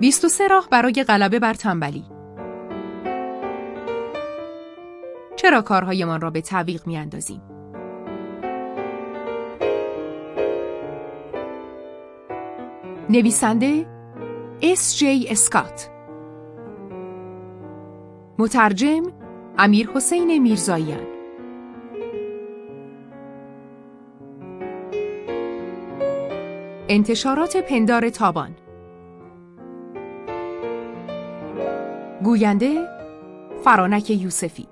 23 راه برای غلبه بر تنبلی. چرا کارهایمان را به تعویق می اندازیم؟ نویسنده اس جی اسکات مترجم امیر حسین میرزاییان. انتشارات پندار تابان. گوینده فرانک یوسفی.